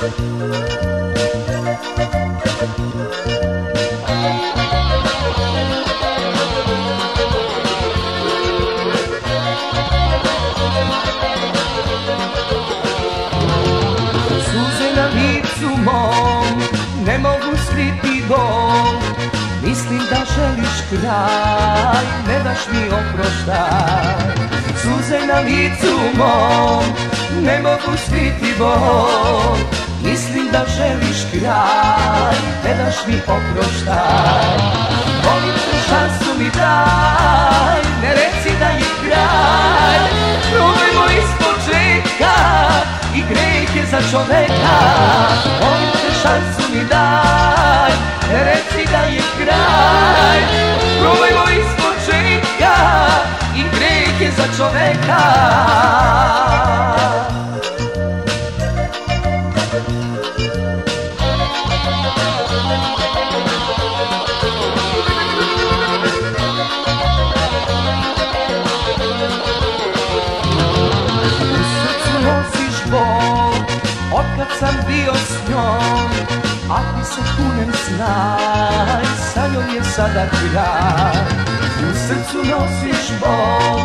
Mislim da želiš kraj Ne daš mi oproštaj. Suze na licu mom Ne mogu skriti bol da želiš kraj Ne daš mi oproštaj. Molim te šansu mi daj Ne reci da je kraj. Probajmo iz početka I greh je za čoveka. Molim te šansu mi daj Ne reci da je kraj. Probajmo iz početka I greh je za čoveka sam bio s njom A ti se kunem znaj Sa njom je sada kraj U srcu nosiš bol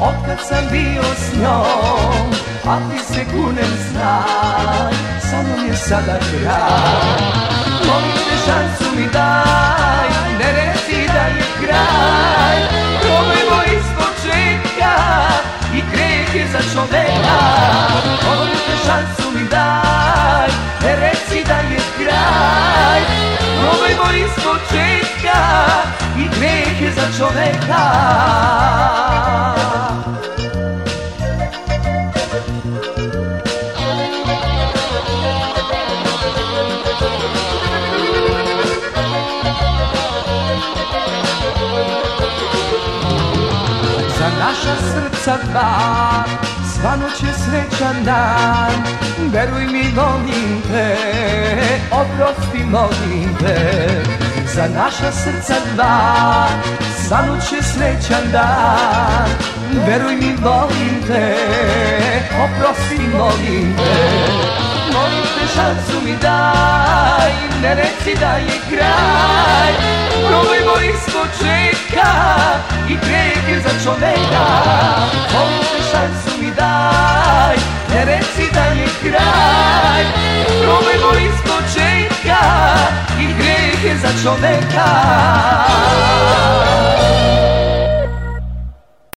Otkad sam bio s njom A ti se kunem znaj Sa njom je sada kraj Molim te šansu mi daj Ne reci da je kraj. Probajmo iz početka I greh je za čoveka. Molim te šansu je za naša srca dva Svano će srećan dan. Veruj mi molim te Oprosti molim te. Za naša srca dva Svano će srećan dan Veruj mi molim te Oprosti molim te Molim te šansu mi daj Ne reci da je kraj Probajmo iz početka I greh je za čoveka Molim te šansu mi daj Ne reci da je kraj Probajmo iz početka I greh je za čoveka